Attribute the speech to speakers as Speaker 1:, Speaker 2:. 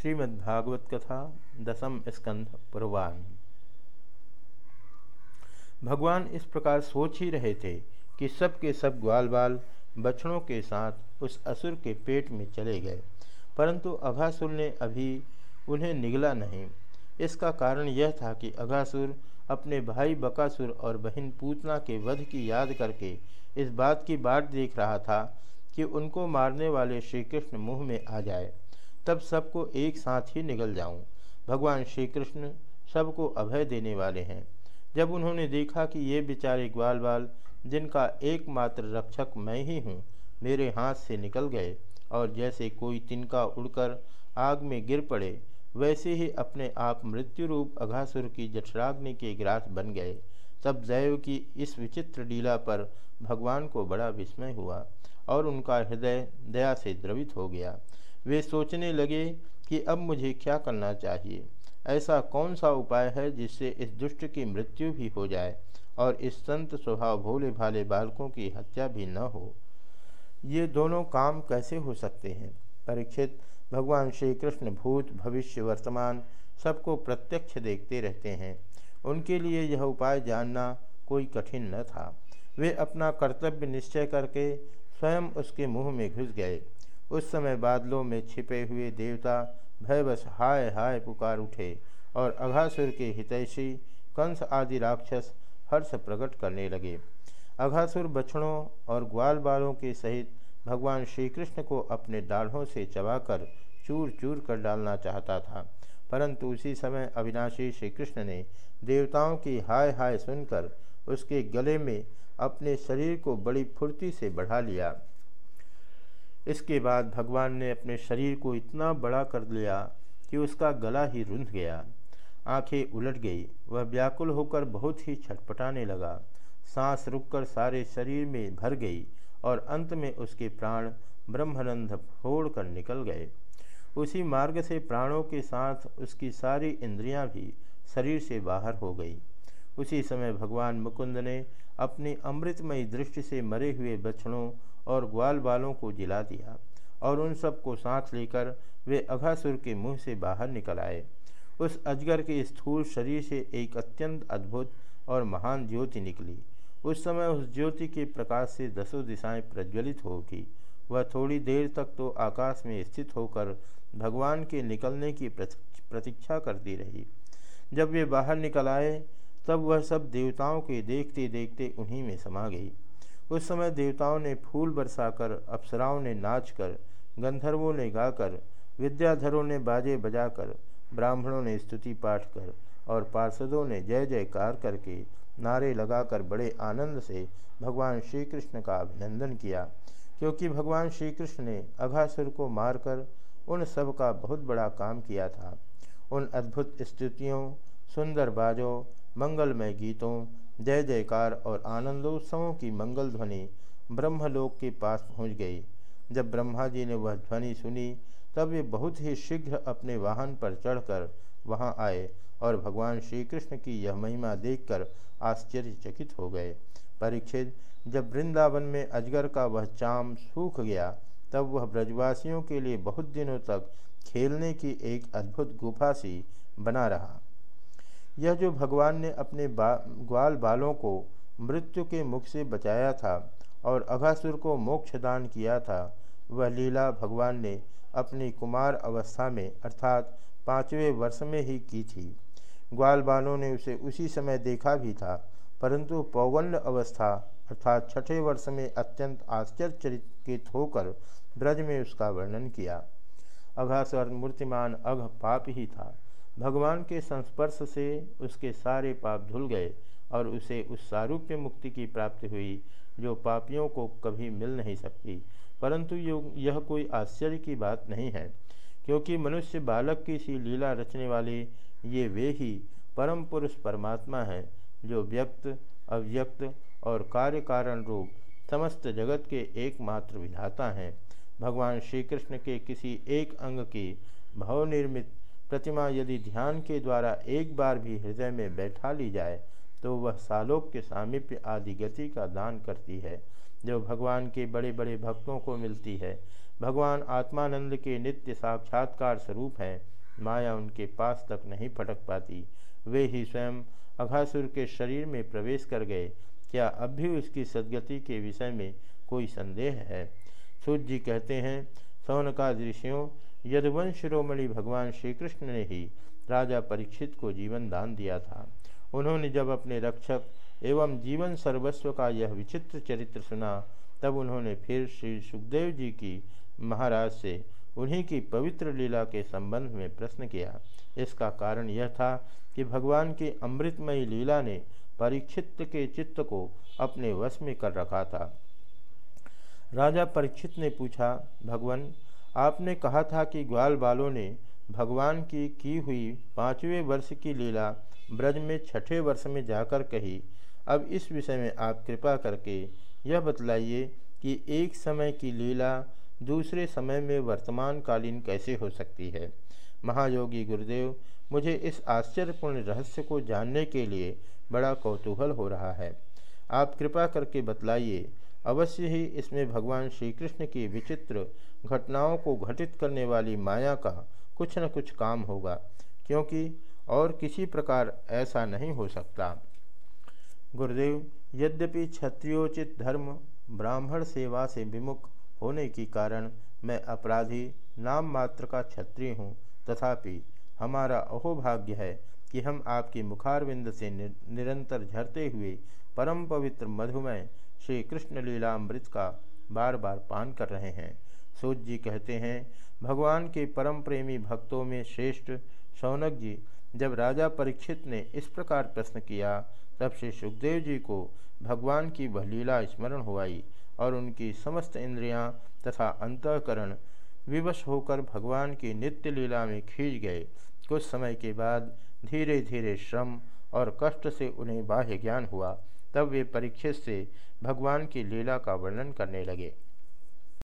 Speaker 1: श्रीमद्भागवत कथा दसम स्कंध पूर्वान भगवान इस प्रकार सोच ही रहे थे कि सब के सब ग्वाल बाल बछड़ों के साथ उस असुर के पेट में चले गए, परंतु अघासुर ने अभी उन्हें निगला नहीं। इसका कारण यह था कि अघासुर अपने भाई बकासुर और बहन पूतना के वध की याद करके इस बात की बाट देख रहा था कि उनको मारने वाले श्री कृष्ण मुँह में आ जाए। तब सबको एक साथ ही निगल जाऊँ। भगवान श्री कृष्ण सबको अभय देने वाले हैं। जब उन्होंने देखा कि ये बेचारे ग्वाल बाल जिनका एकमात्र रक्षक मैं ही हूँ, मेरे हाथ से निकल गए और जैसे कोई तिनका उड़कर आग में गिर पड़े, वैसे ही अपने आप मृत्यु रूप अघासुर की जठराग्नि के ग्रास बन गए। तब दैव की इस विचित्र लीला पर भगवान को बड़ा विस्मय हुआ और उनका हृदय दया से द्रवित हो गया। वे सोचने लगे कि अब मुझे क्या करना चाहिए। ऐसा कौन सा उपाय है जिससे इस दुष्ट की मृत्यु भी हो जाए और इस संत स्वभाव भोले भाले बालकों की हत्या भी न हो? ये दोनों काम कैसे हो सकते हैं? परीक्षित, भगवान श्री कृष्ण भूत, भविष्य वर्तमान, सबको प्रत्यक्ष देखते रहते हैं। उनके लिए यह उपाय जानना कोई कठिन न था। वे अपना कर्तव्य निश्चय करके स्वयं उसके मुँह में घुस गए। उस समय बादलों में छिपे हुए देवता भयवश हाय हाय पुकार उठे और अघासुर के हितैषी कंस आदि राक्षस हर्ष प्रकट करने लगे। अघासुर बछड़ों और ग्वाल बालों के सहित भगवान श्री कृष्ण को अपने डाढ़ों से चबाकर चूर चूर कर डालना चाहता था, परंतु उसी समय अविनाशी श्री कृष्ण ने देवताओं की हाय हाय सुनकर उसके गले में अपने शरीर को बड़ी फुर्ती से बढ़ा लिया। इसके बाद भगवान ने अपने शरीर को इतना बड़ा कर लिया कि उसका गला ही रुंध गया। आँखें उलट गई। वह व्याकुल होकर बहुत ही छटपटाने लगा। सांस रुककर सारे शरीर में भर गई और अंत में उसके प्राण ब्रह्मानंद फोड़ कर निकल गए। उसी मार्ग से प्राणों के साथ उसकी सारी इंद्रियाँ भी शरीर से बाहर हो गई। उसी समय भगवान मुकुंद ने अपनी अमृतमयी दृष्टि से मरे हुए बछड़ों और ग्वाल बालों को जिला दिया और उन सबको साथ लेकर वे अघासुर के मुँह से बाहर निकल आए। उस अजगर के स्थूल शरीर से एक अत्यंत अद्भुत और महान ज्योति निकली। उस समय उस ज्योति के प्रकाश से दसों दिशाएँ प्रज्वलित हो उठी। वह थोड़ी देर तक तो आकाश में स्थित होकर भगवान के निकलने की प्रतीक्षा करती रही। जब वे बाहर निकल आए, तब वह सब देवताओं के देखते देखते उन्हीं में समा गई। उस समय देवताओं ने फूल बरसाकर, अप्सराओं ने नाचकर, गंधर्वों ने गाकर, विद्याधरों ने बाजे बजाकर, ब्राह्मणों ने स्तुति पाठ कर और पार्षदों ने जय जयकार करके नारे लगाकर बड़े आनंद से भगवान श्री कृष्ण का अभिनंदन किया। क्योंकि भगवान श्री कृष्ण ने अघासुर को मारकर उन सब का बहुत बड़ा काम किया था। उन अद्भुत स्तुतियों, सुंदर बाजों, मंगलमय गीतों जय जयकार और आनंदोत्सवों की मंगल ध्वनि ब्रह्मलोक के पास पहुँच गई। जब ब्रह्मा जी ने वह ध्वनि सुनी, तब वे बहुत ही शीघ्र अपने वाहन पर चढ़कर वहाँ आए और भगवान श्री कृष्ण की यह महिमा देखकर आश्चर्यचकित हो गए। परीक्षित, जब वृंदावन में अजगर का वह चाम सूख गया, तब वह ब्रजवासियों के लिए बहुत दिनों तक खेलने की एक अद्भुत गुफा सी बना रहा। यह जो भगवान ने अपने बा, ग्वाल बालों को मृत्यु के मुख से बचाया था और अघासुर को मोक्ष दान किया था वह लीला भगवान ने अपनी कुमार अवस्था में अर्थात पाँचवें वर्ष में ही की थी। ग्वाल बालों ने उसे उसी समय देखा भी था परंतु पौगंड अवस्था अर्थात छठे वर्ष में अत्यंत आश्चर्यचरित होकर ब्रज में उसका वर्णन किया। अघासुर मूर्तिमान अघ पाप ही था। भगवान के संस्पर्श से उसके सारे पाप धुल गए और उसे उस सारूप्य मुक्ति की प्राप्ति हुई, जो पापियों को कभी मिल नहीं सकती। परंतु यह कोई आश्चर्य की बात नहीं है, क्योंकि मनुष्य बालक की सी लीला रचने वाले ये वे ही परम पुरुष परमात्मा हैं, जो व्यक्त, अव्यक्त और कार्य कारण रूप समस्त जगत के एकमात्र विधाता हैं। भगवान श्री कृष्ण के किसी एक अंग की भवनिर्मित प्रतिमा यदि ध्यान के द्वारा एक बार भी हृदय में बैठा ली जाए तो वह सालोक के सामीप्य आदि गति का दान करती है, जो भगवान के बड़े बड़े भक्तों को मिलती है। भगवान आत्मानंद के नित्य साक्षात्कार स्वरूप हैं, माया उनके पास तक नहीं फटक पाती। वे ही स्वयं अघासुर के शरीर में प्रवेश कर गए। क्या अब भी उसकी सदगति के विषय में कोई संदेह है? सूर्य जी कहते हैं सौनका ऋषियों यदुवंश शिरोमणि भगवान श्री कृष्ण ने ही राजा परीक्षित को जीवन दान दिया था। उन्होंने जब अपने रक्षक एवं जीवन सर्वस्व का यह विचित्र चरित्र सुना, तब उन्होंने फिर श्री सुखदेव जी की महाराज से उन्हीं की पवित्र लीला के संबंध में प्रश्न किया। इसका कारण यह था कि भगवान की अमृतमयी लीला ने परीक्षित के चित्त को अपने वश में कर रखा था। राजा परीक्षित ने पूछा, भगवान आपने कहा था कि ग्वाल बालों ने भगवान की की हुई पाँचवें वर्ष की लीला ब्रज में छठे वर्ष में जाकर कही। अब इस विषय में आप कृपा करके यह बतलाइए कि एक समय की लीला दूसरे समय में वर्तमान कालीन कैसे हो सकती है। महायोगी गुरुदेव, मुझे इस आश्चर्यपूर्ण रहस्य को जानने के लिए बड़ा कौतूहल हो रहा है। आप कृपा करके बतलाइए, अवश्य ही इसमें भगवान श्री कृष्ण की विचित्र घटनाओं को घटित करने वाली माया का कुछ न कुछ काम होगा, क्योंकि और किसी प्रकार ऐसा नहीं हो सकता। गुरुदेव, यद्यपि क्षत्रियोचित धर्म ब्राह्मण सेवा से विमुख होने के कारण मैं अपराधी नाम मात्र का क्षत्रिय हूँ, तथापि हमारा अहोभाग्य है कि हम आपकी मुखारविंद से निरंतर झरते हुए परम पवित्र मधुमय श्री कृष्ण लीलामृत का बार बार पान कर रहे हैं। सूत जी कहते हैं, भगवान के परम प्रेमी भक्तों में श्रेष्ठ शौनक जी, जब राजा परीक्षित ने इस प्रकार प्रश्न किया, तब श्री सुखदेव जी को भगवान की वह लीला स्मरण हुआई और उनकी समस्त इंद्रियाँ तथा अंतकरण विवश होकर भगवान की नित्य लीला में खींच गए। कुछ समय के बाद धीरे धीरे श्रम और कष्ट से उन्हें बाह्य ज्ञान हुआ, तब वे परीक्षित से भगवान की लीला का वर्णन करने लगे।